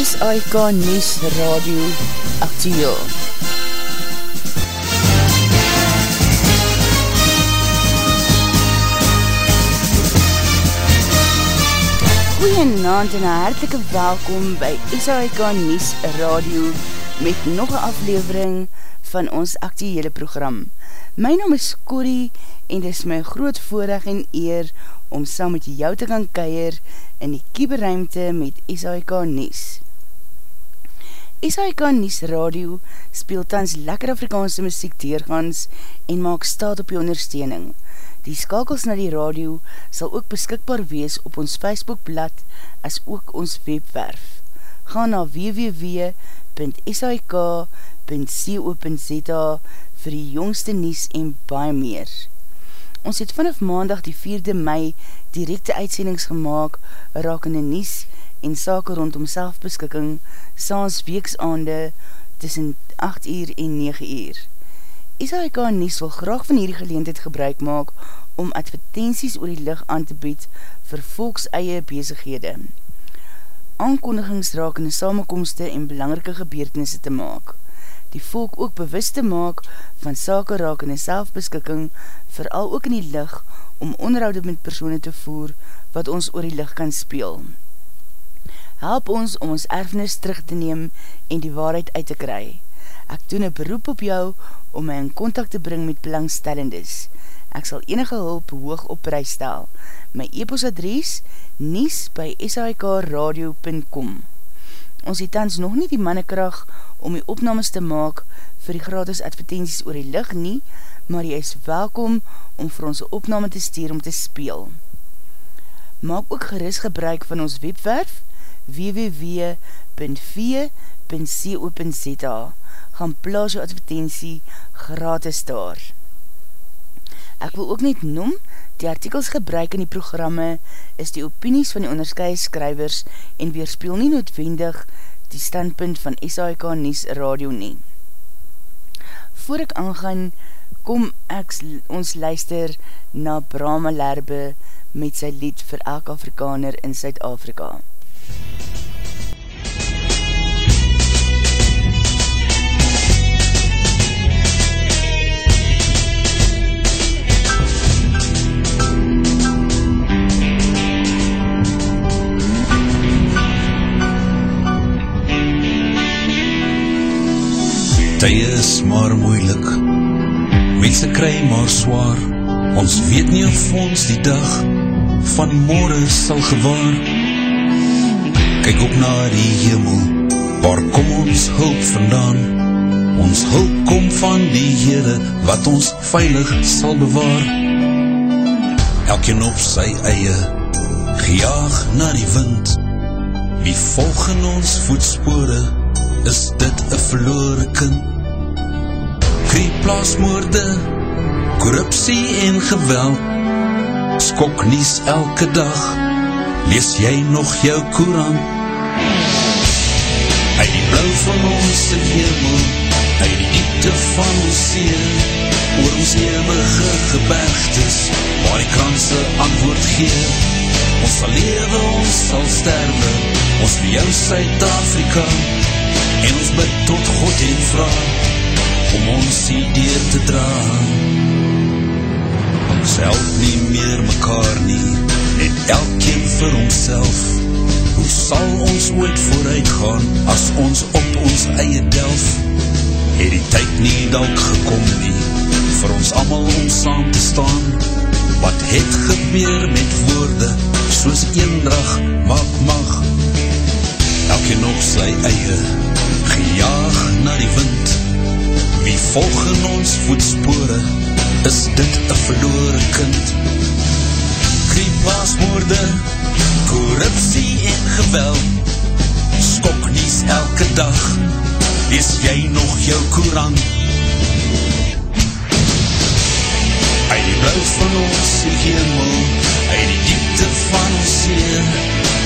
SAIK News Radio Actieel. Goeienaand en hartelike welkom by SAIK News Radio met nog een aflevering van ons actiele program. My naam is Corrie en dit is my groot voorrecht en eer om saam met jou te gaan keier in die kieberuimte met SAIK Nies. SAIK Nies Radio speel tans lekker Afrikaanse muziek deurgans en maak staat op die ondersteuning. Die skakels na die radio sal ook beskikbaar wees op ons Facebookblad as ook ons webwerf. Ga na www.sik.co.za vir die jongste nies en baie meer. Ons het vanaf maandag die 4de mei directe uitsendings gemaakt rakende nies en sake rondom selfbeskikking saans weeksaande tussen 8 uur en 9 uur. SHK Nies wil graag van hierdie geleentheid gebruik maak om advertenties oor die licht aan te bied vir volks eie bezighede. Aankondigings rakende samenkomste en belangrike gebeurtenisse te maak die volk ook bewust te maak van sake raak in selfbeskikking, vooral ook in die lig, om onderhoud met persoene te voer, wat ons oor die lig kan speel. Help ons om ons erfenis terug te neem en die waarheid uit te kry. Ek doen een beroep op jou om my in contact te bring met belangstellendes. Ek sal enige hulp hoog op prijs stel. My e-postadries nies by shikradio.com Ons het tans nog nie die mannekrag om die opnames te maak vir die gratis advertenties oor die licht nie, maar jy is welkom om vir ons opname te stuur om te speel. Maak ook geris gebruik van ons webwerf www.v.co.za Gaan plaas jou advertentie gratis daar. Ek wil ook net noem, die artikels gebruik in die programme is die opinies van die onderskeie skrywers en weerspeel nie noodwendig die standpunt van SAIK Nies Radio nie. Voor ek aangaan, kom ek ons luister na Brahma Lerbe met sy lied vir elk Afrikaner in Suid-Afrika. MUZIEK Tye is maar moeilik. Mense kry maar zwaar Ons weet nie of ons die dag Van morgen sal gewaar Kyk op na die hemel. Waar kom ons hulp vandaan? Ons hulp kom van die Heere Wat ons veilig sal bewaar. Elkeen op sy eie. Gejaag na die wind. Wie volg in ons voetspore Is dit een verloore kind. Krieplasmoorde, korruptie en geweld, skok nies elke dag, lees jy nog jou koeran? Die blauw van ons hemel, uit die diepte van ons see, oor ons eeuwige gebergtes, waar die kranse antwoord gee, ons sal lewe, ons sal sterwe, ons vir jou Suid-Afrika, en ons bid tot God en vraag, om ons hier te dra ons help nie meer mekaar nie en elkeen vir homself. hoe sal ons ooit vooruit gaan as ons op ons eie delf. Het die tyd nie dalk gekom nie vir ons allemaal om saam te staan. Wat het gebeur met woorde soos eendrag maak mag? Elkeen op sy eie gejaag na die wind. Wie volg in ons voetspore, is dit een verloore kind. Kriepasmoorde, korruptie en geweld, skok nies elke dag, is jy nog jou koerant. Uit die blauw van ons die hemel, uit die diepte van ons seer,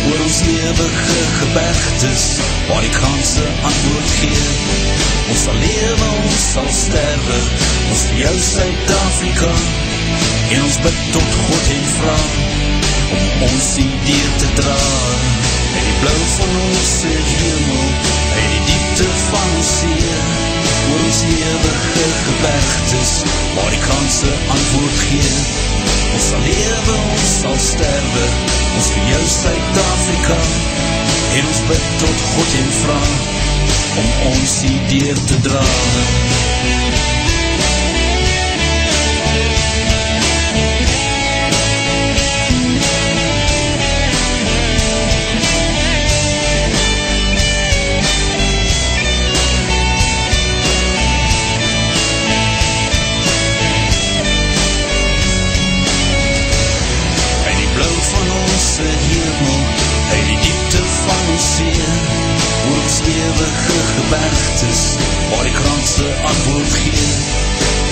oor ons lewige gebergtes, waar die kanse antwoord geef, ons sal lewe, ons sal sterwe, ons vir jou Suid-Afrika, en ons bid tot God en vraag, om ons die dier te draag. Uit die blauw van ons hemel, uit die diepte van ons see, oor ons eeuwige gebergtes, waar die kranse antwoord gee. Ons sal lewe, ons sal sterwe, ons vir jou Suid-Afrika, en ons bid tot God en vraag, om ons idee te draag. gebergtes waar die krankse antwoord gee.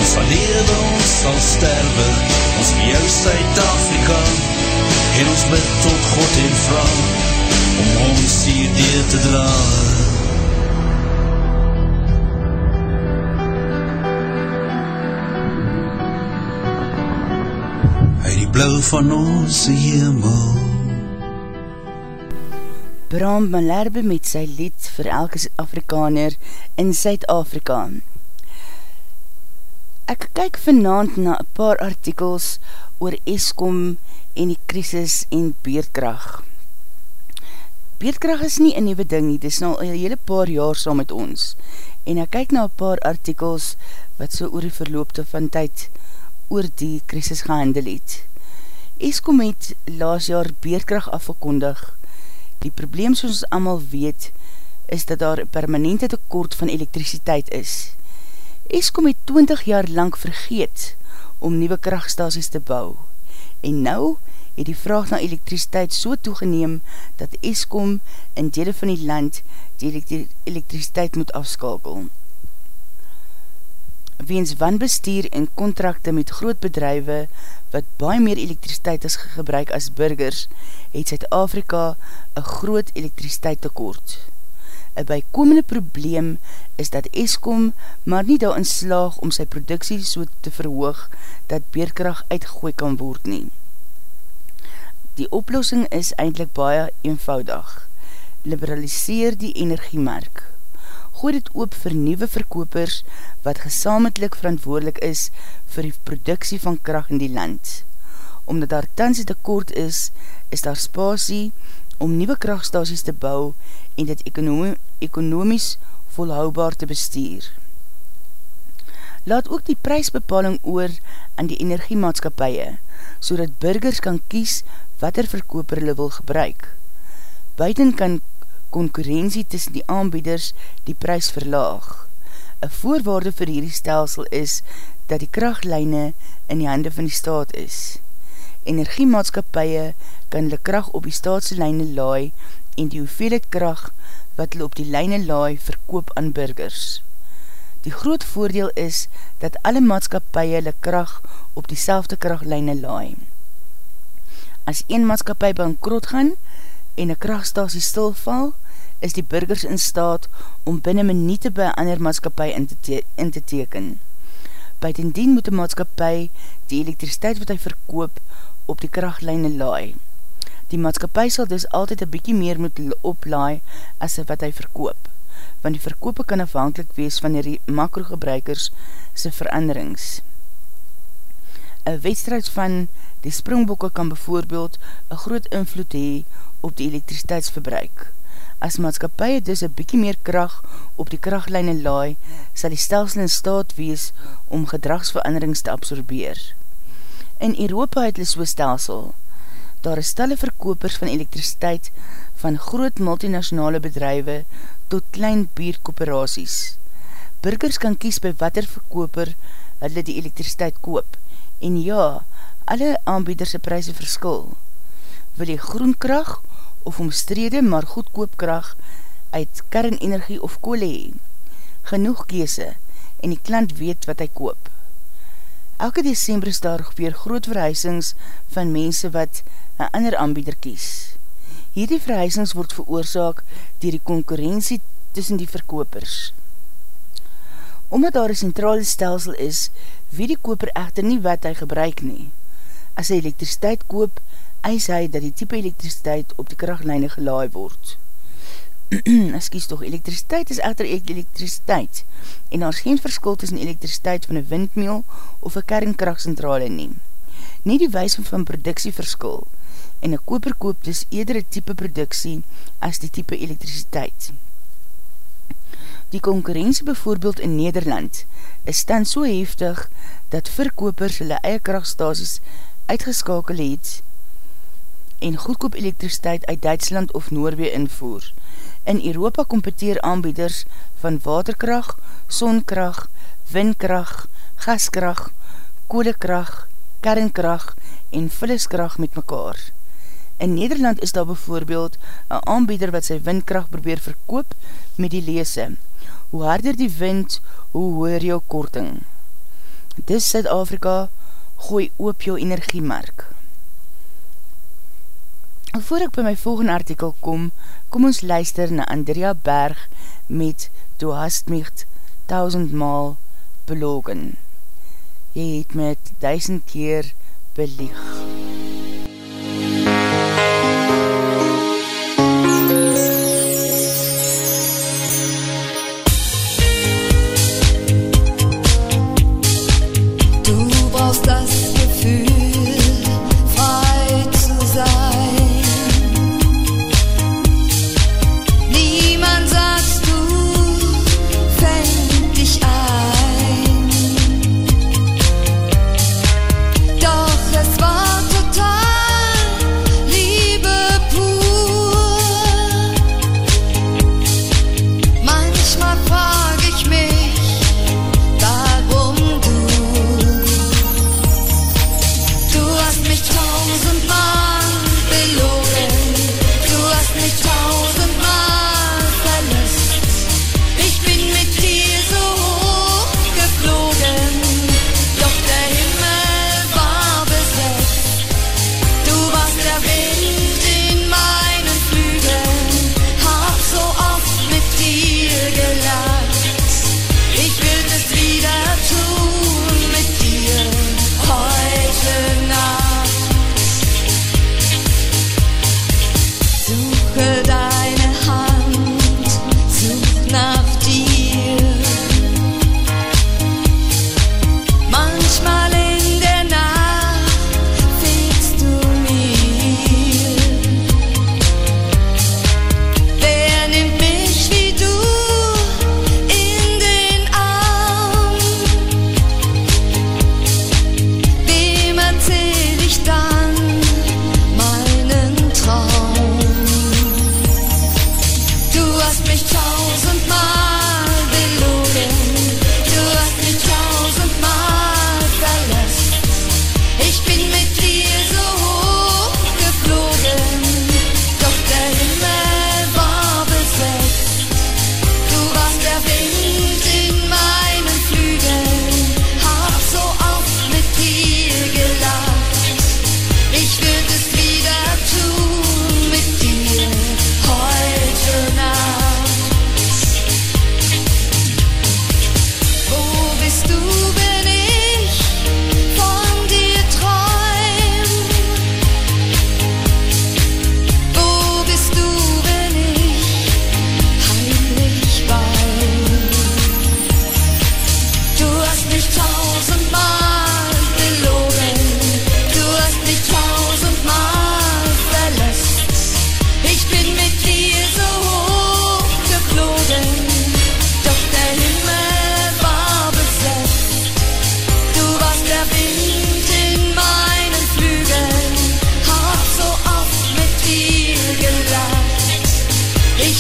Ons sal lewe, ons sal sterwe. Ons vir jou Suid-Afrika en ons bid tot God en vraag om ons hierdeur te dra. Uit die blauw van ons hemel Bram Malerbe met sy lied vir elke Afrikaner in Suid-Afrika. Ek kyk vanavond na een paar artikels oor Eskom en die krisis en beerdkracht. Beerdkracht is nie een nieuwe ding nie, dit is nou een hele paar jaar saam met ons. En ek kyk na een paar artikels wat so oor die verloopte van tyd oor die krisis gehandel het. Eskom het laas jaar beerdkracht afgekondig Die probleem soos ons allemaal weet, is dat daar permanente tekort van elektriciteit is. Eskom het 20 jaar lang vergeet om nieuwe krachtstasies te bou. En nou het die vraag na elektriciteit so toegeneem dat Eskom in dele van die land die elektriciteit moet afskalkel. Weens wanbestuur en kontrakte met groot bedrijwe wat baie meer elektriciteit is gebruik as burgers, het Zuid-Afrika een groot elektriciteit tekort. Een bijkomende probleem is dat Eskom maar nie daarin slaag om sy productie so te verhoog dat beerkracht uitgegooi kan word nie. Die oplossing is eindelijk baie eenvoudig. Liberaliseer die energiemark gooi dit oop vir nieuwe verkopers wat gesamentlik verantwoordelik is vir die produksie van kracht in die land. Omdat daar tans die tekort is, is daar spasie om nieuwe krachtstasies te bou en dit ekonomie, ekonomies volhoubaar te bestuur. Laat ook die prijsbepaling oor aan die energiemaatskapie, so dat burgers kan kies wat er verkoper hulle wil gebruik. Buiten kan konkurentie tussen die aanbieders die prijs verlaag. Een voorwaarde vir hierdie stelsel is dat die krachtlijne in die hande van die staat is. Energiemaatskapie kan hulle kracht op die staatse lijne laai en die hoeveelheid kracht wat hulle op die lijne laai verkoop aan burgers. Die groot voordeel is dat alle maatskapie hulle kracht op die selfde krachtlijne laai. As een maatskapie bankrot gaan en een krachtstasie stilval, is die burgers in staat om binnen minuute by ander maatskapie in te, te in te teken. Buitendien moet die maatskapie die elektriciteit wat hy verkoop op die krachtlijne laai. Die maatskapie sal dus altyd een bykie meer moet oplaai as wat hy verkoop, want die verkoop kan afhankelijk wees van die makrogebruikers sy veranderings. Een wedstrijd van die springbokke kan bijvoorbeeld een groot invloed hee op die elektriciteitsverbruik. As maatskapie dus een bykie meer kracht op die krachtlijne laai, sal die stelsel in staat wees om gedragsveranderings te absorbeer. In Europa het hulle so stelsel. Daar is stelle verkopers van elektriciteit van groot multinationale bedrijwe tot klein bierkooperaties. Burgers kan kies by wat er verkoper hulle die elektriciteit koop. En ja, alle aanbiederse prijse verskil. Wil jy groenkracht of omstrede maar goedkoopkracht uit kernenergie of koole hee. Genoeg kese en die klant weet wat hy koop. Elke december is daar weer groot verhuisings van mense wat een ander aanbieder kies. Hierdie verhuisings word veroorzaak dier die concurrentie tussen die verkopers. Omdat daar een centrale stelsel is, weet die koper echter nie wat hy gebruik nie. As hy elektriciteit koop, eis hy dat die type elektriciteit op die krachtlijne gelaai word. Excuse toch, elektriciteit is echter elektriciteit en daar is geen verskil tussen elektriciteit van een windmeel of een kernkrachtcentrale neem. Nie die wijze van productie verskil en een koper koop dus eerder een type productie as die type elektriciteit. Die concurrentie bijvoorbeeld in Nederland is dan so heftig dat verkopers hulle eie krachtstasies uitgeskakel het en goedkoop elektriciteit uit Duitsland of Noorwee invoer. In Europa kompeteer aanbieders van waterkracht, sonkracht, windkracht, gaskracht, kolekracht, kernkracht en vulliskracht met mekaar. In Nederland is daar bijvoorbeeld een aanbieder wat sy windkracht probeer verkoop met die leese. Hoe harder die wind, hoe hoor jou korting. Dis Zuid-Afrika, gooi oop jou energiemark. Voor ek by my volgende artikel kom, kom ons luister na Andrea Berg met Du hast mich tausendmaal belogen. Jy het met duisend keer belieg. Doch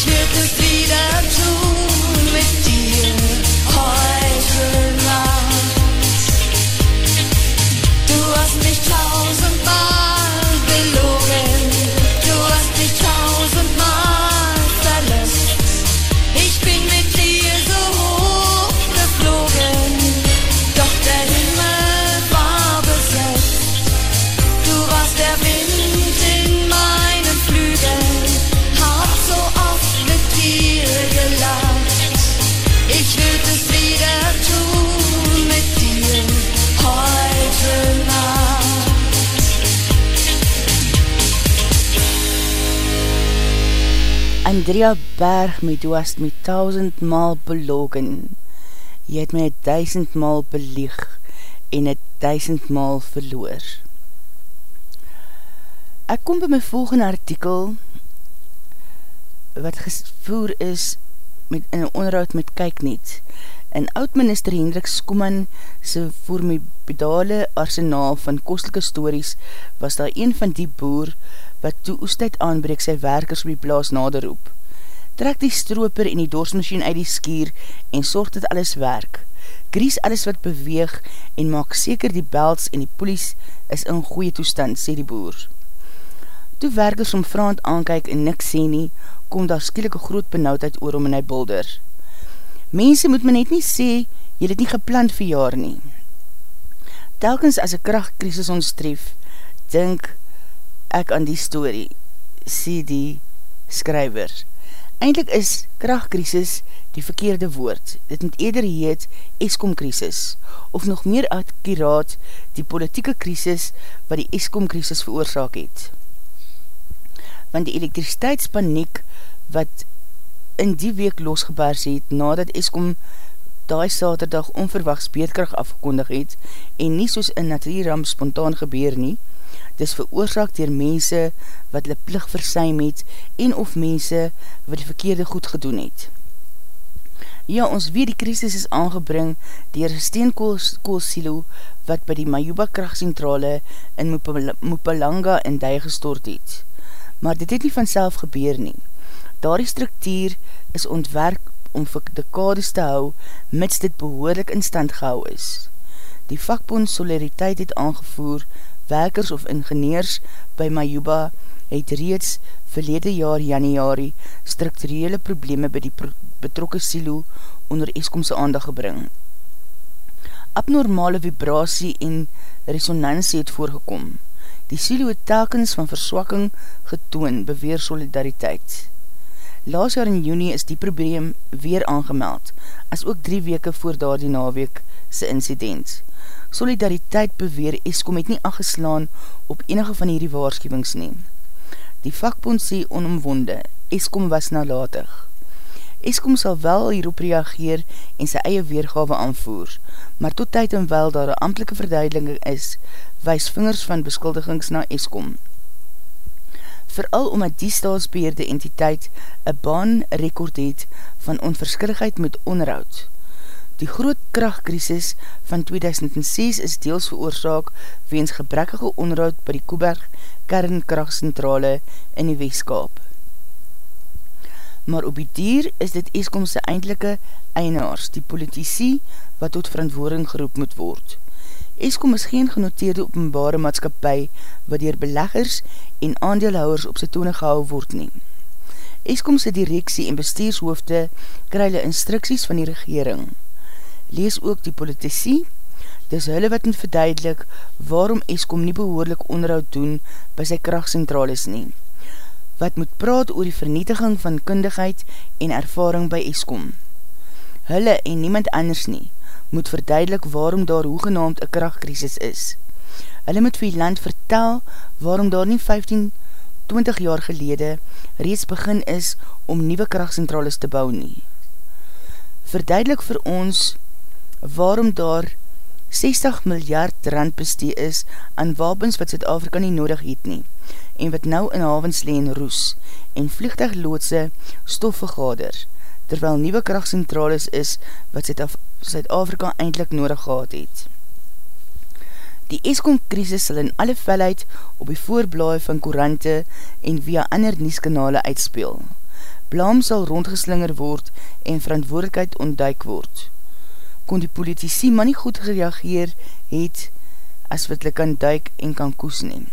świetnych chwilach too. Andrea Berg met was met duizendmaal belogen. Jy het my duizendmaal belieg en het duizendmaal verloor. Ek kom by my volgende artikel wat gevoer is met, in onderhoud met Kijknet. En oud-minister Hendrik Skoeman sy formidale arsenaal van kostelike stories was daar een van die boer wat toe oestijd aanbreek sy werkers op die plaas nader roep. Trek die stroper en die doorsmachine uit die skier en sorg dat alles werk. Gries alles wat beweeg en maak seker die belts en die polies is in goeie toestand, sê die boer. Toe werkers om vraand aankyk en niks sê nie, kom daar skielike groot benauwdheid oor om in hy bulder. Mense moet my net nie sê, jy het nie gepland vir jaar nie. Telkens as een krachtkrisis ons tref, dink ek aan die story, sê die skryver. Eindelijk is krachtkrisis die verkeerde woord. Dit moet eerder heet Eskom-krisis, of nog meer akkiraat die politieke krisis wat die Eskom-krisis veroorzaak het. Want die elektriciteitspaniek wat in die week losgebaars het, nadat Eskom daai saterdag onverwachts beedkracht afgekondig het, en nie soos in natuurram spontaan gebeur nie, dis veroorzaak dier mense wat hulle plig versuim het en of mense wat die verkeerde goed gedoen het. Ja, ons weet die krisis is aangebring dier steenkoolsilo wat by die Mayuba krachtcentrale in Mupalanga in die gestort het. Maar dit het nie vanself gebeur nie. Daar die structuur is ontwerk om vir dekades te hou, mits dit behoorlik in stand gehou is. Die vakbond Solidariteit het aangevoer werkers of ingenieurs by Mayuba het reeds verlede jaar januari structurele probleme by die betrokke silo onder Eskomse aandag gebring. Abnormale vibrasie en resonantie het voorgekom. Die silo het telkens van verswakking getoon beweer solidariteit. Laas jaar in juni is die probleem weer aangemeld, as ook drie weke voor daar die naweek sy incident. Solidariteit beweer Eskom het nie aangeslaan op enige van hierdie waarschuwings nie. Die vakbond sê onomwonde, Eskom was nalatig. Eskom sal wel hierop reageer en sy eie weergawe aanvoer, maar tot tyd en wel daar een amtelike verduideling is, wees vingers van beskuldigings na Eskom. Vooral omdat die staatsbeheerde entiteit een baan rekord het van onverskilligheid met onderhoud. Die groot krachtkrisis van 2006 is deels veroorzaak weens gebrekkige onderhoud by die Koeberg kernkrachtcentrale in die Weeskaap. Maar op die dier is dit Eskomse eindelike einaars, die politici wat tot verantwoording geroep moet word. Eskom is geen genoteerde openbare maatskapie wat dier beleggers en aandeelhouwers op sy tone gehou word nie. Eskomse directie en bestuurshoofde kry hulle instructies van die regering lees ook die politici, dis hulle wat moet verduidelik waarom Eskom nie behoorlik onderhoud doen by sy krachtcentrales nie. Wat moet praat oor die vernietiging van kundigheid en ervaring by Eskom. Hulle en niemand anders nie moet verduidelik waarom daar hoegenaamd een krachtkrisis is. Hulle moet vir die land vertel waarom daar nie 15, 20 jaar gelede reeds begin is om nieuwe krachtcentrales te bou nie. Verduidelik vir ons waarom daar 60 miljard rand bestee is aan wapens wat Zuid-Afrika nie nodig het nie en wat nou in havens leen roes en vliegtuigloodse stof vergader, terwyl nieuwe krachtcentrales is wat Zuid-Afrika eindelijk nodig gehad het. Die Eskom-krisis sal in alle felheid op die voorblaai van korante en via ander nieskanale uitspeel. Blaam sal rondgeslinger word en verantwoordelikheid ontduik word kon die politici maar nie goed gereageer het as wat hulle kan duik en kan koes neem.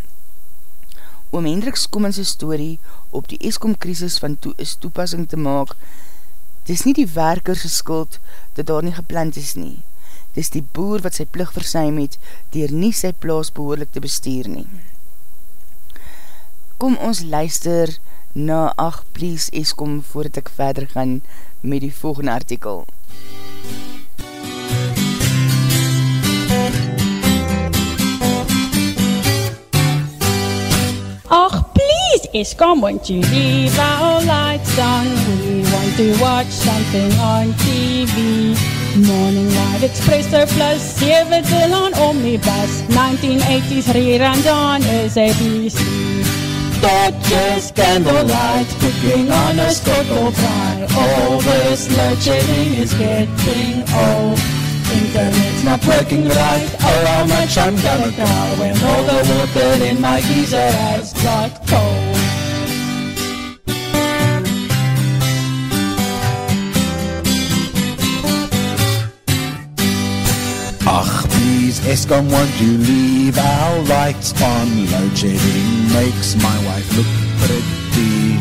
Oom Hendrik Skoemanse story op die Eskom-krisis van toe is toepassing te maak, dis nie die werkerse skuld dat daar nie gepland is nie. Dis die boer wat sy plig versuim het, dier nie sy plaas behoorlik te bestuur nie. Kom ons luister na 8 please Eskom voordat ek verder gaan met die volgende artikel. Eskom, won't you leave our lights on? We want to watch something on TV. Morning Live Express surplus, 7 till on Omnibus, 1980s reruns on SABC. Dodgers, candlelight, cooking on a scuttle fry. All this shedding is getting old. Internet's not working right. Oh, how much I'm gonna cry when all the water in my geyser has got cold. Ach, please, Eskom, won't you leave our lights on? Load shedding makes my wife look pretty.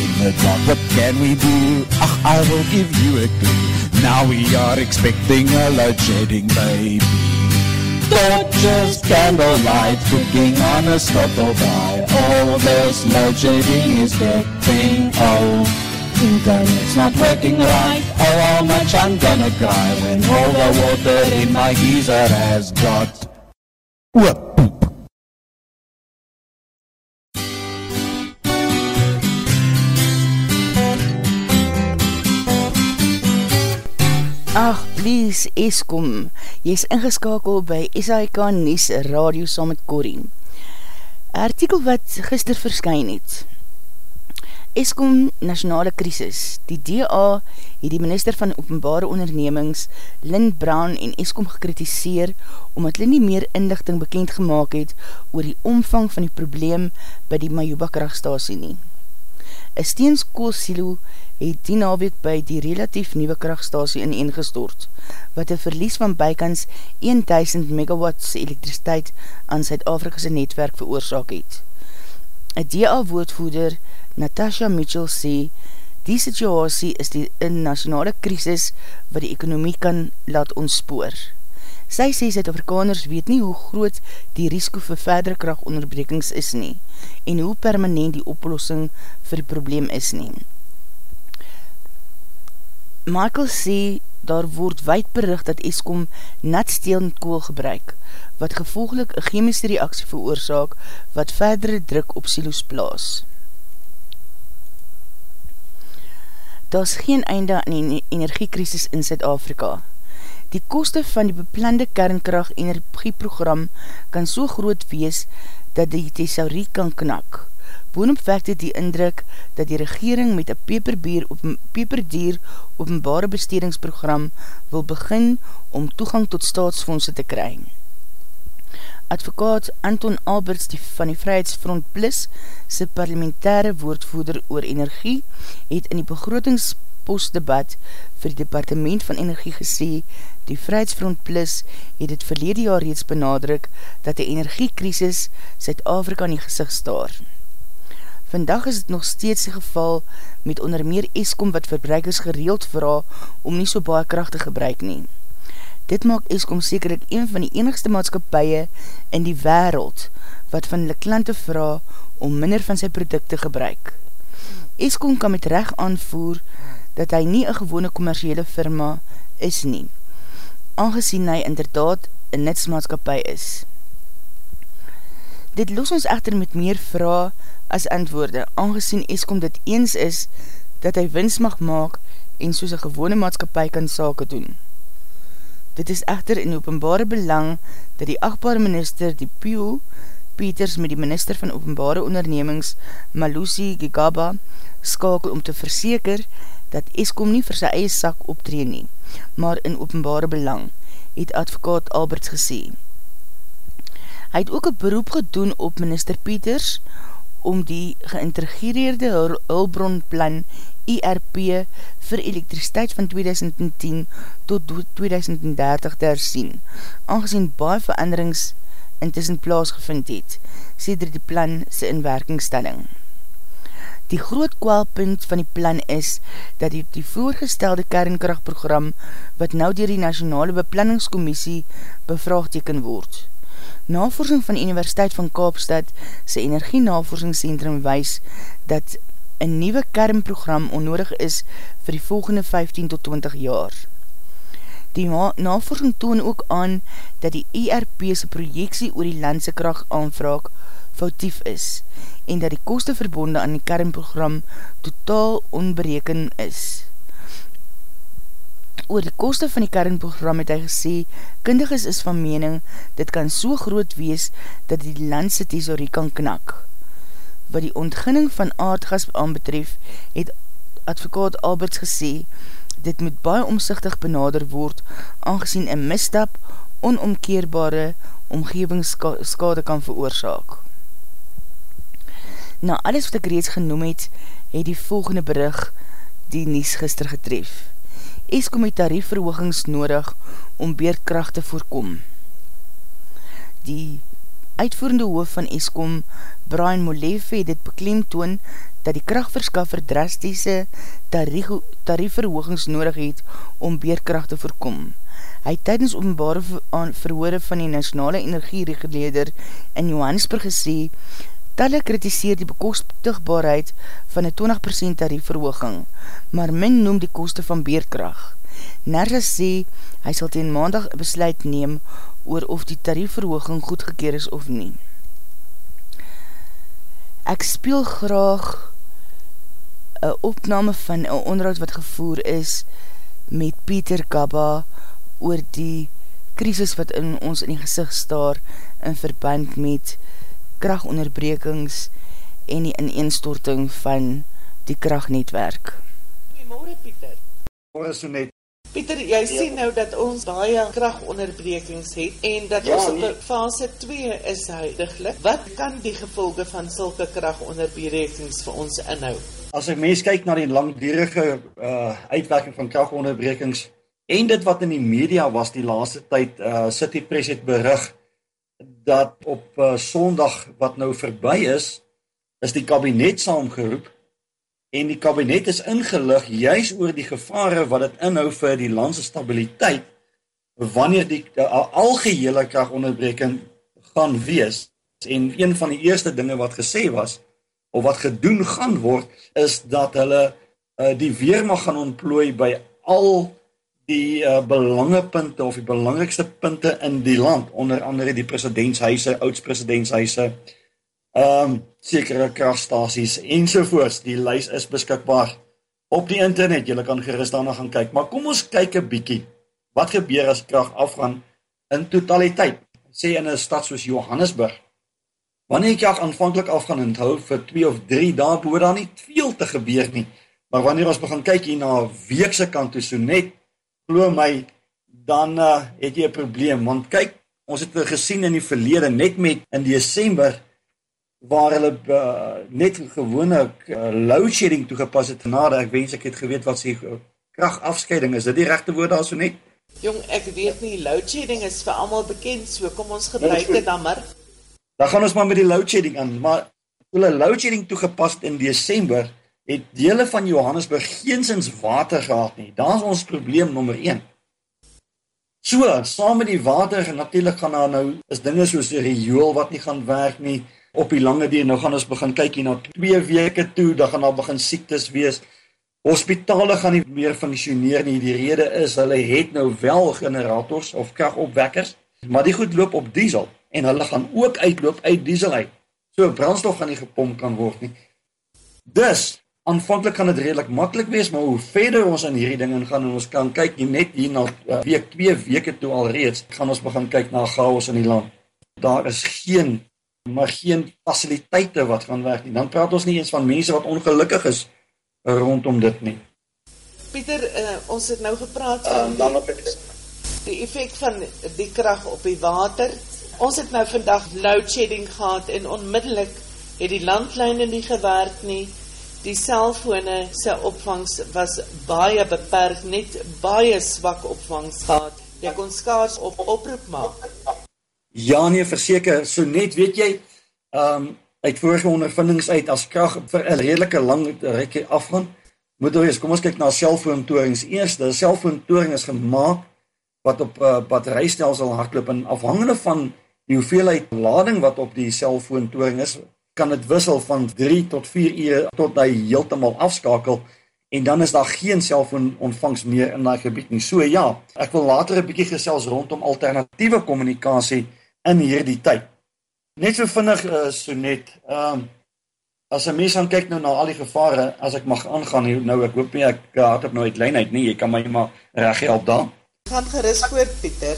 In the dark, what can we do? Ach, I will give you a clue. Now we are expecting a shedding baby. Dodgers, candlelight, cooking on a scuttle by. All this load shedding is getting old. Internet's not working right. Oh, how much I'm gonna cry when all the water in my geyser has got. Whoop. Please, Eskom, jy is ingeskakel by SAIK Nies Radio saam met Corrie. Artikel wat gister verskyn het. Eskom Nationale Krisis. Die DA het die minister van openbare ondernemings, Lynn Brown en Eskom gekritiseer omdat hulle nie meer inlichting bekend gemaakt het oor die omvang van die probleem by die Majuba krachtstasie nie. Een steenskoolsilo het die naweek by die relatief nieuwe krachtstasie ineengestort, wat een verlies van bykans 1000 megawatts elektriciteit aan Zuid-Afrikase netwerk veroorzaak het. Een DA-woordvoeder, Natasha Mitchell, sê, die situasie is die nationale krisis wat die ekonomie kan laat ontspoor. Sy sê Zuid-Afrikaners weet nie hoe groot die risiko vir verdere krachtonderbrekings is nie en hoe permanent die oplossing vir die probleem is nie. Michael sê daar word wijd bericht dat Eskom net steelend kool gebruik, wat gevolglik een chemische reaksie veroorzaak wat verdere druk op silo's plaas. Daar is geen einde aan die energiekrisis in Zuid-Afrika. Die koste van die beplande kernkracht energieprogram kan so groot wees dat die thesaurie kan knak. Boonop wekte die indruk dat die regering met een peperbier op peperdier openbare bestedingsprogram wil begin om toegang tot staatsfondse te kry. Advokaat Anton Alberts die van die Vrijheidsfront Plus sy parlementaire woordvoeder oor energie het in die begrotings postdebat vir die Departement van Energie gesê, die Vrijheidsfront Plus het het verlede jaar reeds benadruk dat die energiekrisis Zuid-Afrika in die gezicht staar. Vandag is het nog steeds die geval met onder meer Eskom wat verbruikers gereeld vraag om nie so baie kracht te gebruik nie. Dit maak Eskom sekerlik een van die enigste maatskapie in die wereld wat van die klante vraag om minder van sy producte gebruik. Eskom kan met recht aanvoer dat hy nie een gewone commerciele firma is nie, aangezien hy inderdaad een netsmaatskapie is. Dit los ons echter met meer vraag as antwoorde, aangezien Eskom dit eens is, dat hy winst mag maak en soos een gewone maatskapie kan sake doen. Dit is echter in openbare belang dat die achtbare minister, die PIO, Peters met die minister van openbare ondernemings, Malusi Gigaba, skakel om te verseker dat Eskom nie vir sy eie sak optree nie, maar in openbare belang, het advokaat Alberts gesê. Hy het ook een beroep gedoen op minister Peters om die geïntegreerde hulbronplan IRP vir elektriciteit van 2010 tot 2030 te hersien, aangezien baie veranderings intussen plaasgevind het, sê die plan sy inwerkingstelling. Die groot kwaalpunt van die plan is dat die, die voorgestelde kernkrachtprogram wat nou dier die Nationale Beplanningskommissie bevraagteken word. Navorsing van Universiteit van Kaapstad sy energienavorsingscentrum wys dat een nieuwe kernprogram onnodig is vir die volgende 15 tot 20 jaar. Die navorsing toon ook aan dat die ERP'se projeksie oor die landse kracht aanvraag foutief is en dat die koste verbonde aan die kernprogram totaal onbereken is. Oor die koste van die kernprogram het hy gesê, kundiges is van mening, dit kan so groot wees dat die landse thesaurie kan knak. Wat die ontginning van aardgas aanbetref, het advokaat Alberts gesê, dit moet baie omzichtig benader word, aangezien een misstap onomkeerbare omgevingsskade kan veroorzaak. Na alles wat ek reeds genoem het, het die volgende berig die Nies gister getref. Eskom het tariefverhoogings nodig om beerdkracht te voorkom. Die uitvoerende hoof van Eskom, Brian Molefe, het dit bekleem toon dat die krachtverskaffer drastiese tariefverhoogings nodig het om beerdkracht te voorkom. Hy tydens openbare verhoorde van die nationale energiereguleder in Johannesburg gesê Talle kritiseer die bekostigbaarheid van die 20% tariefverhooging, maar min noem die koste van beerkracht. Nerja sê, hy sal teen maandag besluit neem oor of die tariefverhooging goedgekeer is of nie. Ek speel graag een opname van een onderhoud wat gevoer is met Pieter Gabba oor die krisis wat in ons in die gezicht staar in verband met krachtonderbrekings en die ineenstorting van die krachtnetwerk. Goeiemorgen Pieter. Goeiemorgen Sonet. Pieter, jy ja. sien nou dat ons baie krachtonderbrekings het en dat ja, ons op nee. fase 2 is huidiglik. Wat kan die gevolge van sulke krachtonderbrekings vir ons inhou? As ek mens kyk na die langdurige uh, uitwerking van krachtonderbrekings en dit wat in die media was die laaste tyd, uh, City Press het berig, dat op uh, Sondag wat nou verby is, is die kabinet saamgeroep en die kabinet is ingelig juis oor die gevare wat dit inhou vir die land se stabiliteit wanneer die uh, algehele kragonderbreking gaan wees. En een van die eerste dinge wat gesê was of wat gedoen gaan word is dat hulle uh, die weermag gaan ontplooi by al die uh, belangepunte of die belangrikste punte in die land onder andere die presidentshuise, oudspresidentshuise, ehm um, sekere kragstasies ensovoorts. Die lys is beskikbaar op die internet. Jy kan gerus daarna gaan kyk. Maar kom ons kyk 'n bietjie. Wat gebeur as krag afgaan in totaliteit? Sê in 'n stad soos Johannesburg. Wanneer krag aanvanklik afgaan en hou vir 2 of 3 dae, behoort daar nie veel te gebeur nie. Maar wanneer ons begin kyk hier na 'n week se kant toe so net glo my dan uh, het jy 'n probleem want kyk ons het gesien in die verlede net met in Desember waar hulle uh, net gewone uh, load shedding toegepas het. Nader ek wens ek het geweet wat se kragafskeiding is. Dit die regte woord daarso net? Jong ek weet nie load shedding is vir almal bekend so kom ons gebruik dit dan maar. dan gaan ons maar met die load shedding aan maar hulle load shedding toegepas in Desember het dele van Johannesburg geensins water gehad nie. Daar's ons probleem nommer 1. So, saam met die water natuurlik gaan daar nou is dinge soos die riool wat nie gaan werk nie op die lange duur. Nou gaan ons begin kyk hier na 2 weke toe, dan gaan daar begin siektes wees. Hospitale gaan nie meer funksioneer nie. Die rede is hulle het nou wel generators of kragopwekkers, maar die goed loop op diesel en hulle gaan ook uitloop uit diesel uit. So brandstof gaan nie gepomp kan word nie. Dus aanvanklik kan dit redelik maklik wees, maar hoe verder ons in hierdie ding ingaan en ons kan kyk net hier na uh, week 2 weke toe alreeds, gaan ons begin kyk na chaos in die land. Daar is geen maar geen fasiliteite wat gaan werk nie. Dan praat ons nie eens van mense wat ongelukkig is rondom dit nie. Pieter, uh, ons het nou gepraat van uh, dan op die, die effek van die krag op die water. Ons het nou vandag load shedding gehad en onmiddellik het die landlyne nie gewerk nie die selfone se opvangs was baie beperk, net baie swak opvangs gehad. Jy kon skaars op oproep maak. Ja nee, verseker, so net weet jy, ehm um, uit vorige ondervindings uit as krag vir 'n redelike lang rukkie afgaan, moet ons kom ons kyk na selfoontorings. Eerste, 'n selfoontoring is gemaak wat op 'n uh, batterystelsel hardloop en afhangende van die hoeveelheid lading wat op die selfoontoring is, kan dit wissel van 3 tot 4 ure tot hy heeltemal afskakel en dan is daar geen selfoon ontvangs meer in daai gebied nie. So ja, ek wil later 'n bietjie gesels rondom alternatiewe kommunikasie in hierdie tyd. Net so vinnig uh, so net ehm um, as 'n mens aan kyk nou na al die gevare, as ek mag aangaan hier nou, ek hoop nie ek hardop nou uit lyn uit nie. Jy kan my maar reg help daar. Gaan gerus voort Pieter.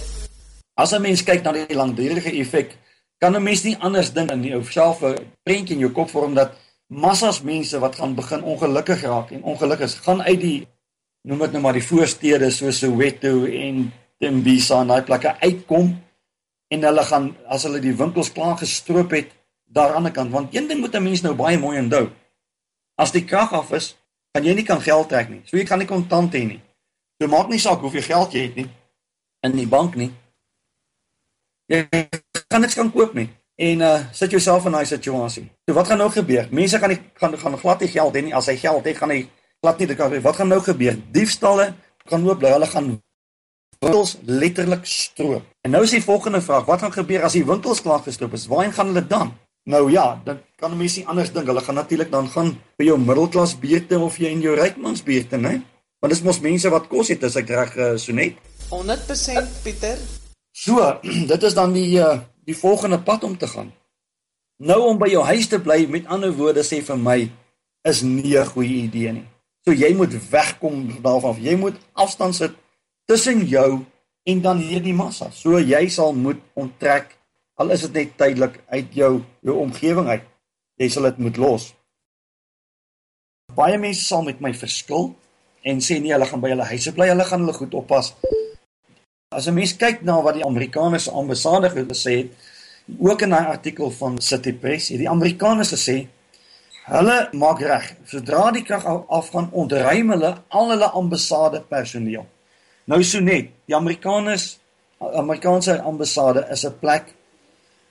As 'n mens kyk na die langdurige effek, kan 'n mens nie anders dink in jouself 'n prentjie in jou kop vorm dat massas mense wat gaan begin ongelukkig raak en ongelukkig is, gaan uit die noem dit nou maar die voorstede soos Soweto en Tembisa en daai plekke uitkom en hulle gaan as hulle die winkels klaar gestroop het daar aan die kant want een ding moet 'n mens nou baie mooi onthou. As die krag af is, kan jy nie kan geld trek nie. So jy kan nie kontant hê nie. So maak nie saak hoeveel geld jy het nie in die bank nie. Jy kan niks kan koop nie en uh sit jouself in daai situasie. So wat gaan nou gebeur? Mense gaan nie gaan gaan glad nie geld hê nie. As hy geld het, gaan hy glad nie dit kan wat gaan nou gebeur? Diefstalle kan loop bly. Hulle gaan winkels letterlik stroop. En nou is die volgende vraag, wat gaan gebeur as die winkels klaar gestroop is? Waarheen gaan hulle dan? Nou ja, dan kan mense anders dink. Hulle gaan natuurlik dan gaan by jou middelklas buurte of jy in jou rykmans buurte, né? Want dis mos mense wat kos het as ek reg uh, so net. 100% Pieter. So, dit is dan die uh, die volgende pad om te gaan. Nou om by jou huis te bly, met ander woorde sê vir my, is nie 'n goeie idee nie. So jy moet wegkom daarvan. Jy moet afstand sit tussen jou en dan hierdie massa. So jy sal moet onttrek al is dit net tydelik uit jou jou omgewing uit. Jy sal dit moet los. Baie mense sal met my verskil en sê nee, hulle gaan by hulle huise bly, hulle gaan hulle goed oppas. As 'n mens kyk na wat die Amerikaners ambassade gesê het, ook in 'n artikel van City Press, het die Amerikaners gesê hulle maak reg. Sodra die krag afgaan, ontruim hulle al hulle ambassade personeel. Nou so net, die Amerikaners Amerikaanse ambassade is 'n plek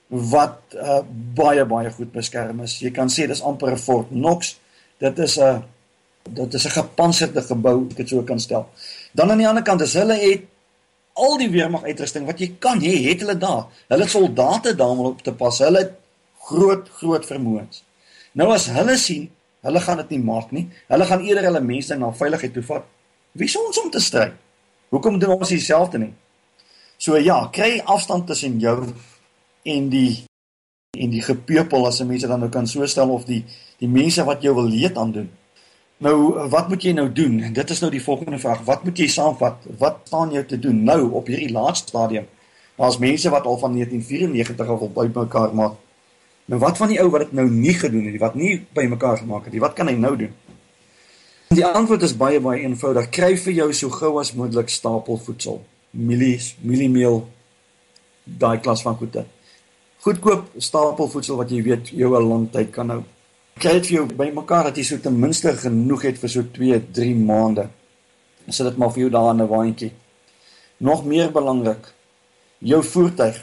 wat uh, baie baie goed beskerm is. Jy kan sê dis amper 'n Fort Knox. Dit is 'n dit is 'n gepantserde gebou, ek dit so kan stel. Dan aan die ander kant is hulle het al die weermag uitrusting wat jy kan hê, het hulle daar. Hulle soldate daar om op te pas. Hulle het groot groot vermoëns. Nou as hulle sien, hulle gaan dit nie maak nie. Hulle gaan eerder hulle mense na veiligheid toe vat. Wie sou ons om te stry? Hoekom doen ons dieselfde nie? So ja, kry afstand tussen jou en die en die gepeupel as mense dan nou kan so stel of die die mense wat jou wil leed aan doen. Nou wat moet jy nou doen? En dit is nou die volgende vraag. Wat moet jy saamvat? Wat staan jou te doen nou op hierdie laaste stadium? Daar's mense wat al van 1994 af op bymekaar maak. Nou wat van die ou wat dit nou nie gedoen het nie, wat nie bymekaar gemaak het nie? Wat kan hy nou doen? Die antwoord is baie baie eenvoudig. Kry vir jou so gou as moontlik stapelvoedsel. Mielies, mieliemeel, daai klas van goede. Goedkoop stapelvoedsel wat jy weet jou 'n lang tyd kan hou dit vir jou bymekaar dat jy so ten minste genoeg het vir so 2, 3 maande. Sit dit maar vir jou daar in 'n waantjie. Nog meer belangrik, jou voertuig.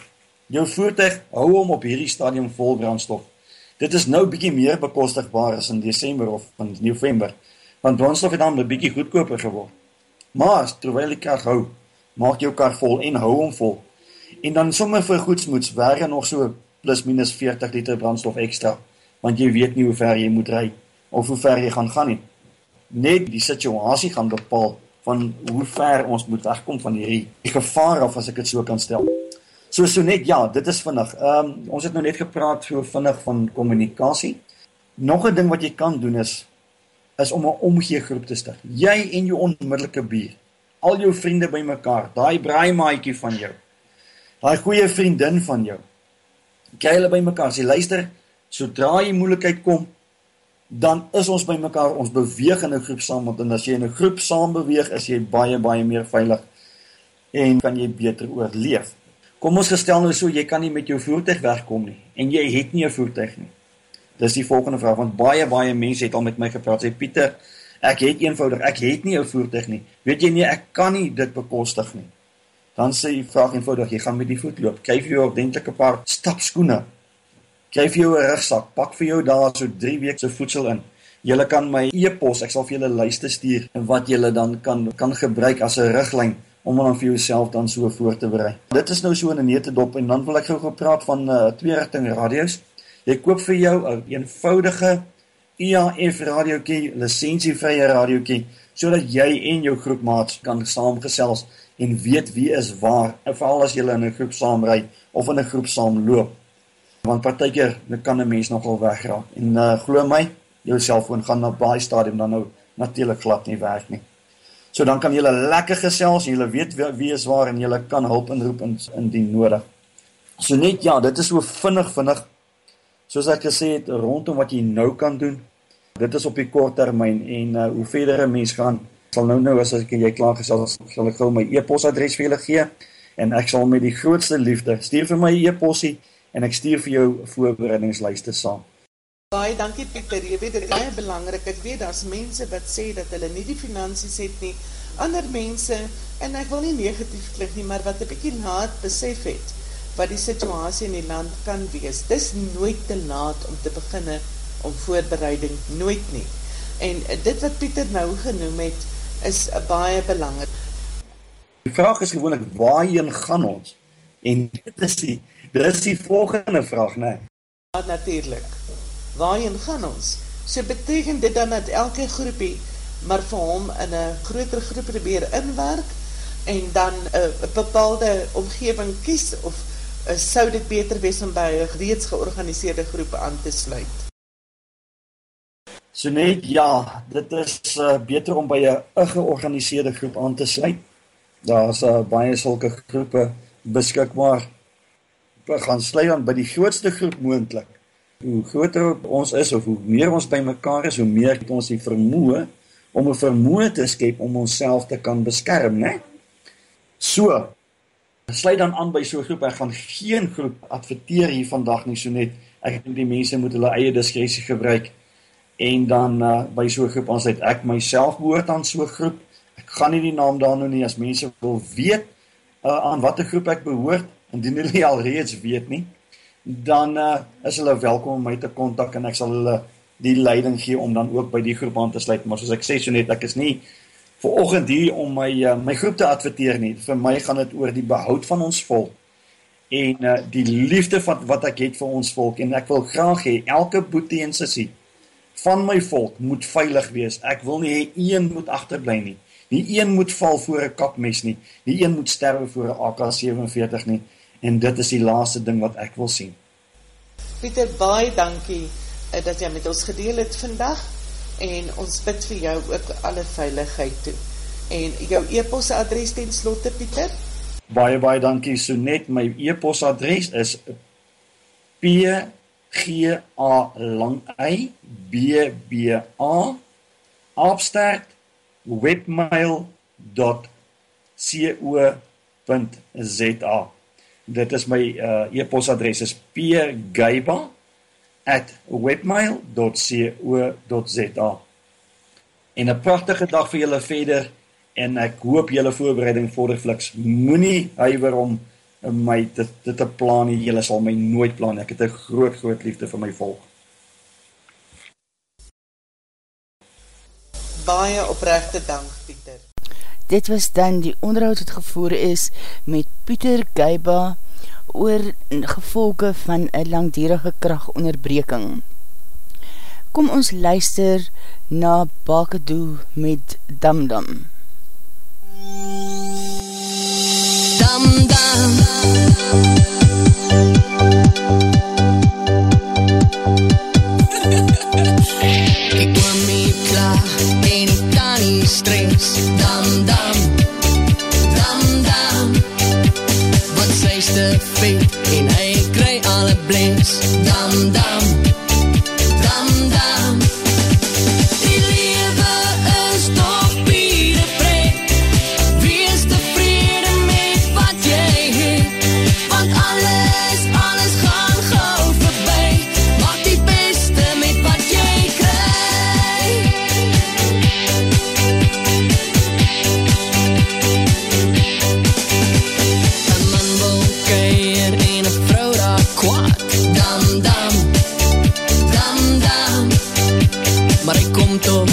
Jou voertuig hou hom op hierdie stadium vol brandstof. Dit is nou bietjie meer bekostigbaar as in Desember of in November, want brandstof het dan 'n bietjie goedkoper geword. Maar terwyl jy kar hou, maak jou kar vol en hou hom vol. En dan sommer vir goedsmoeds werk nog so plus minus 40 liter brandstof ekstra want jy weet nie hoe ver jy moet ry of hoe ver jy gaan gaan nie. Net die situasie gaan bepaal van hoe ver ons moet wegkom van hierdie die gevaar af as ek dit so kan stel. So so net ja, dit is vinnig. Ehm um, ons het nou net gepraat so vinnig van kommunikasie. Nog 'n ding wat jy kan doen is is om 'n omgee groep te stig. Jy en jou onmiddellike buur, al jou vriende bymekaar, daai braaimaaitjie van jou. Daai goeie vriendin van jou. Kry hulle bymekaar, sê luister, Sodra jy moeilikheid kom, dan is ons by mekaar, ons beweeg in 'n groep saam want as jy in 'n groep saam beweeg, is jy baie baie meer veilig en kan jy beter oorleef. Kom ons gestel nou so, jy kan nie met jou voertuig wegkom nie en jy het nie 'n voertuig nie. Dis die volgende vraag want baie baie mense het al met my gepraat. Sê Pieter, ek het eenvoudig, ek het nie 'n voertuig nie. Weet jy nie, ek kan nie dit bekostig nie. Dan sê jy vraag eenvoudig, jy gaan met die voet loop. Kyk vir jou ordentlike paar stapskoene Kry vir jou 'n rugsak, pak vir jou daar so 3 weke se voedsel in. Julle kan my e-pos, ek sal vir julle lyste stuur wat julle dan kan kan gebruik as 'n riglyn om dan vir jouself dan so voor te berei. Dit is nou so 'n neutedop en dan wil ek gou gepraat van uh, twee rigting radio's. Jy koop vir jou 'n een eenvoudige EAF radiootjie, lisensievrye radiootjie, sodat jy en jou groepmaats kan saamgesels en weet wie is waar, veral as jy in 'n groep saamry of in 'n groep saamloop. Want partykeer kan 'n mens nogal wegraak. En uh, glo my, jou selfoon gaan na baie stadium dan nou natuurlik glad nie werk nie. So dan kan jy lekker gesels, jy weet wie, wie is waar en jy kan hulp inroep indien nodig. So net ja, dit is so vinnig vinnig soos ek gesê het rondom wat jy nou kan doen. Dit is op die kort termyn en uh, hoe verder 'n mens gaan, sal nou nou as ek jy klaar gesels, sal ek gou my e-posadres vir julle gee en ek sal met die grootste liefde stuur vir my e-posie en ek stuur vir jou voorbereidingslyste saam. Baie dankie Pieter, jy weet dit is baie belangrik. Ek weet daar's mense wat sê dat hulle nie die finansies het nie. Ander mense en ek wil nie negatief klink nie, maar wat 'n bietjie laat besef het wat die situasie in die land kan wees. Dis nooit te laat om te beginne om voorbereiding nooit nie. En dit wat Pieter nou genoem het is baie belangrik. Die vraag is gewoonlik waarheen gaan ons? En dit is die dit is die volgende vraag, né? Ja, natuurlik. Waarheen gaan ons? So beteken dit dan dat elke groepie maar vir hom in 'n groter groep probeer inwerk en dan 'n bepaalde omgewing kies of uh, sou dit beter wees om by 'n reeds georganiseerde groep aan te sluit? So net ja, dit is uh, beter om by 'n georganiseerde groep aan te sluit. Daar's uh, baie sulke groepe beskikbaar. Gaan sluit dan by die grootste groep moontlik. Hoe groter ons is of hoe meer ons bymekaar is, hoe meer het ons die vermoë om 'n vermoë te skep om onsself te kan beskerm, né? So, sluit dan aan by so 'n groep. Ek gaan geen groep adverteer hier vandag nie, so net ek dink die mense moet hulle eie diskresie gebruik en dan uh, by so 'n groep aansluit. Ek myself behoort aan so 'n groep. Ek gaan nie die naam daar nou nie as mense wil weet uh, aan watter groep ek behoort, indien hulle nie alreeds weet nie, dan uh, is hulle welkom om my te kontak en ek sal hulle die leiding gee om dan ook by die groep aan te sluit. Maar soos ek sê so net, ek is nie vir oggend hier om my uh, my groep te adverteer nie. Vir my gaan dit oor die behoud van ons volk en uh, die liefde van wat ek het vir ons volk en ek wil graag hê elke boetie en sussie van my volk moet veilig wees. Ek wil nie hê een moet agterbly nie. Nie een moet val voor 'n kapmes nie. Nie een moet sterwe voor 'n AK47 nie. En dit is die laaste ding wat ek wil sien. Pieter, baie dankie uh, dat jy met ons gedeel het vandag en ons bid vir jou ook alle veiligheid toe. En jou e-posadres ten slotte Pieter? Baie baie dankie Sonet. My e-posadres is p g a lang y b b a opstart webmail.co.za. Dit is my uh, e-posadres is pgaiba@ at webmail.co.za En 'n pragtige dag vir julle verder en ek hoop julle voorbereiding vorder fliks. Moenie huiwer om my dit dit te plan nie. Julle sal my nooit plan. Ek het 'n groot groot liefde vir my volk. Baie opregte dank Pieter. Dit was dan die onderhoud wat gevoer is met Pieter Geiba oor gevolge van een langdierige krachtonderbreking. Kom ons luister na Bakedoe met Damdam. Damdam Ek kwam nie klaar en ek kan nie stress Damdam te vet en hy kry alle blens dam dam Yeah.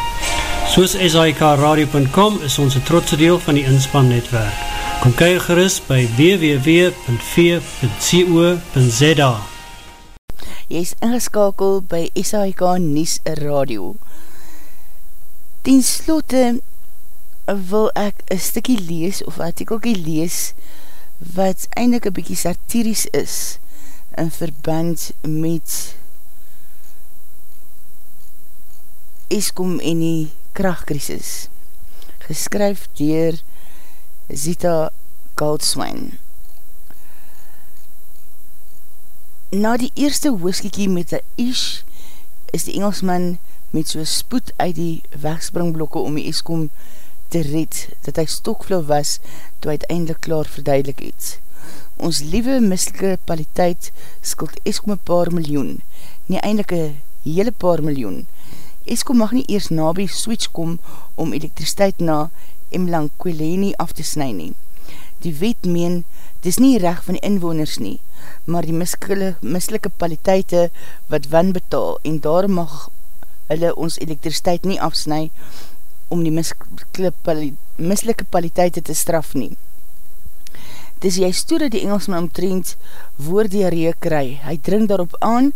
Soos SIKRadio.com is ons een trotse deel van die inspannetwerk. Kom kyk gerust by www.v.co.za Jy is ingeskakel by SAIK Nies Radio. Ten slotte wil ek een stikkie lees of artikelkie lees wat eindelijk een bykie satiries is in verband met Eskom en die krachtkrisis. Geskryf dier Zita Goldswijn. Na die eerste hooskiekie met die ish is die Engelsman met so spoed uit die wegspringblokke om die Eskom te red, dat hy stokvlauw was, toe uiteindelik klaar verduidelik het. Ons liewe mislike kwaliteit skuld Eskom een paar miljoen, nie eindelijk een hele paar miljoen. Eskom mag nie eers nabie switch kom om elektriciteit na Emlankweleni af te snu nie. Die wet meen, dis nie recht van die inwoners nie, maar die mislike kwaliteite wat wan betaal en daar mag hulle ons elektriciteit nie afsny om die mislike kwaliteite te straf nie. Dis jy stoer die Engelsman omtrend woord die ree kry. Hy dring daarop aan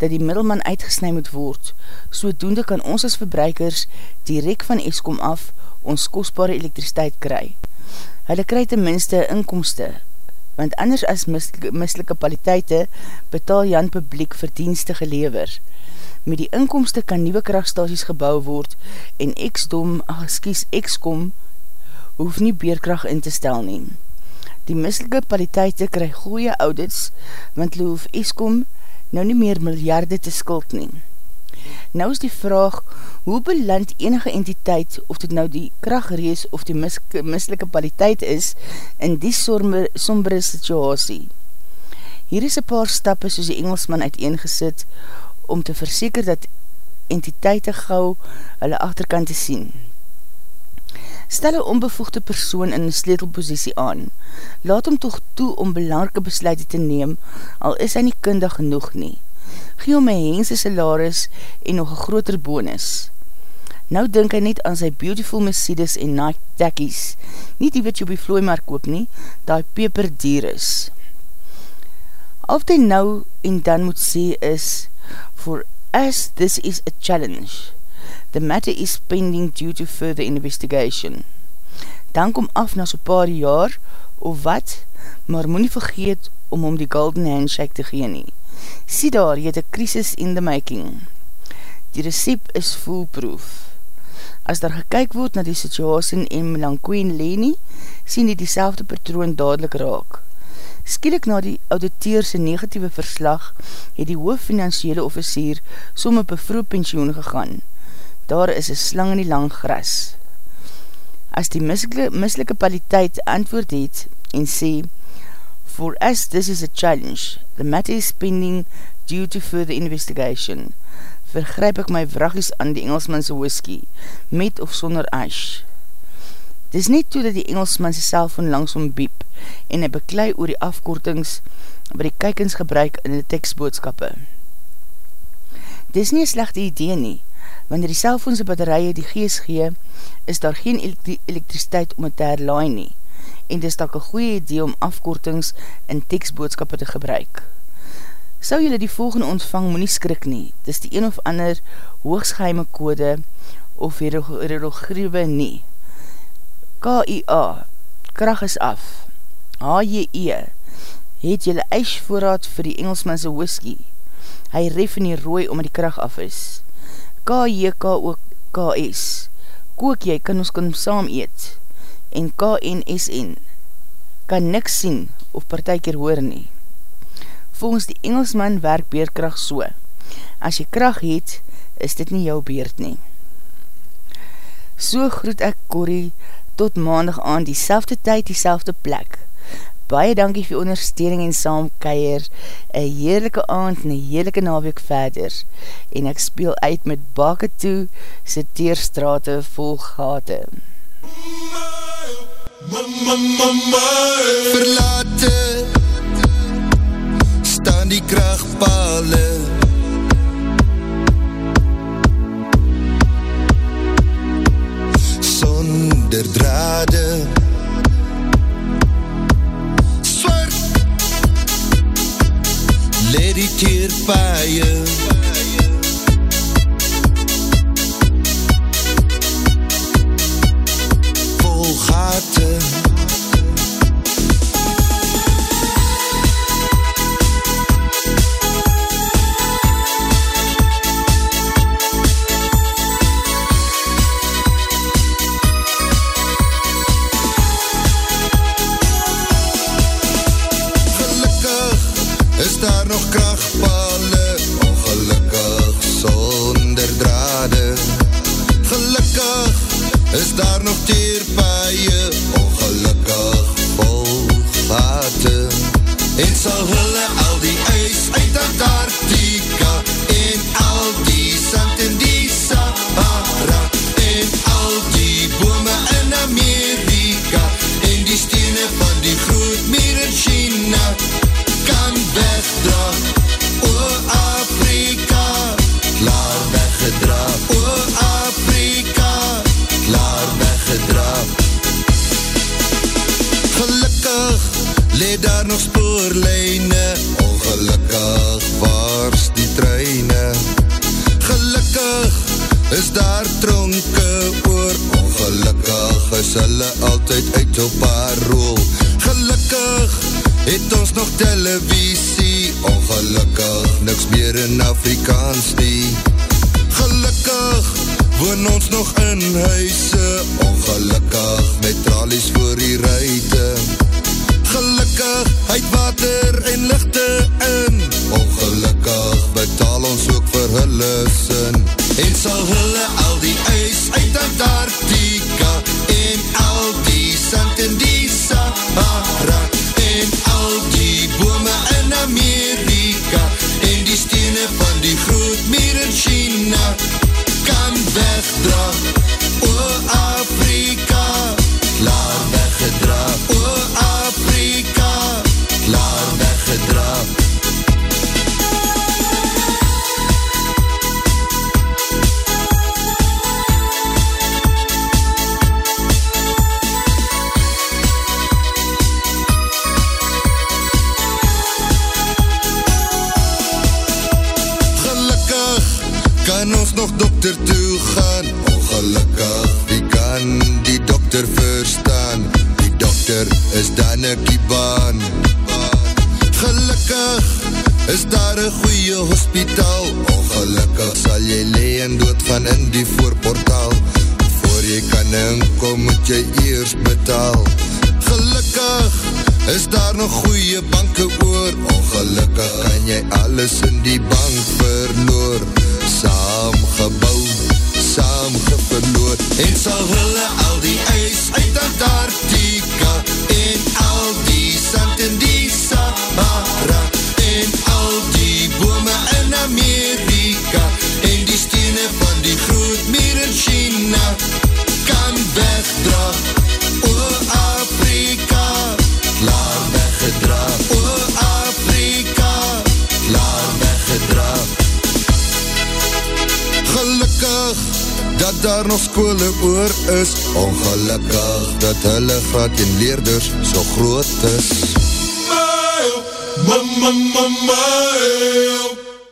dat die middelman uitgesnui moet word. Sodoende kan ons as verbruikers direct van Eskom af ons kostbare elektriciteit kry. Hulle kry ten minste inkomste, want anders as mislike kwaliteite betaal Jan publiek verdienste gelever. Met die inkomste kan nieuwe krachtstasies gebouw word en Exdom, ach, skies, Exkom, hoef nie beerkracht in te stel neem. Die mislike kwaliteite kry goeie audits, want hulle hoef Eskom nou nie meer miljarde te skuld neem. Nou is die vraag, hoe beland enige entiteit, of dit nou die krachtrees of die mis mislike kwaliteit is, in die sombere, sombere situasie? Hier is een paar stappe soos die Engelsman uiteengesit, om te verseker dat entiteite gauw hulle achterkant te sien. Stel een onbevoegde persoon in een sleetelposisie aan. Laat hom toch toe om belangrike besluiten te neem, al is hy nie kundig genoeg nie. Gee hom een hense salaris en nog een groter bonus. Nou denk hy net aan sy beautiful Mercedes en Nike takkies, nie die wat jy op die vlooimark koop nie, die peper dier is. Al wat hy nou en dan moet sê is, for us this is a challenge. The matter is pending due to further investigation. Dan kom af na so paar jaar, of wat, maar moet nie vergeet om om die golden handshake te gee nie. Sien daar, jy het a crisis in the making. Die recept is foolproof. As daar gekyk word na die situasie in Melanchoe en Leni, sien die die patroon dadelijk raak. Skielik na die auditeurse negatieve verslag het die hooffinanciële officier som op een vroeg pensioen gegaan daar is een slang in die lang gras. as die mislike paliteit antwoord het en sê, For us, this is a challenge. The matter is pending due to further investigation. Vergryp ek my vragies aan die Engelsmanse whisky, met of sonder ash. Dis net toe dat die Engelsman sy cellfoon langsom biep en hy beklei oor die afkortings wat die kykens gebruik in die tekstboodskappe. Dis nie een slechte idee nie, wanneer die cellfoonse batterije die gees gee, is daar geen elektriciteit om het te herlaai nie en dis tak een goeie idee om afkortings in tekstboodskappe te gebruik. Sou jylle die volgende ontvang, moet nie skrik nie. Dis die een of ander hoogsgeheime kode of hierogriewe nie. K-I-A, kracht is af. H-J-E, het jylle eis voorraad vir die Engelsmanse whisky. Hy ref in die rooi omdat die kracht af is. K-J-K-O-K-S, kook jy, kan ons kan saam eet en KNSN kan niks sien of partijker hoor nie. Volgens die Engelsman werk beerkracht so. As jy kracht het, is dit nie jou beerd nie. So groet ek Corrie tot maandag aan die selfde tyd, die selfde plek. Baie dankie vir ondersteuning en saamkeier, een heerlijke aand en een heerlijke naweek verder, en ek speel uit met bake toe, sy teerstrate vol gate. MUZIEK Verlate Staan die krachtpale. Sonder drade Let die teerpaaie gate No kracht.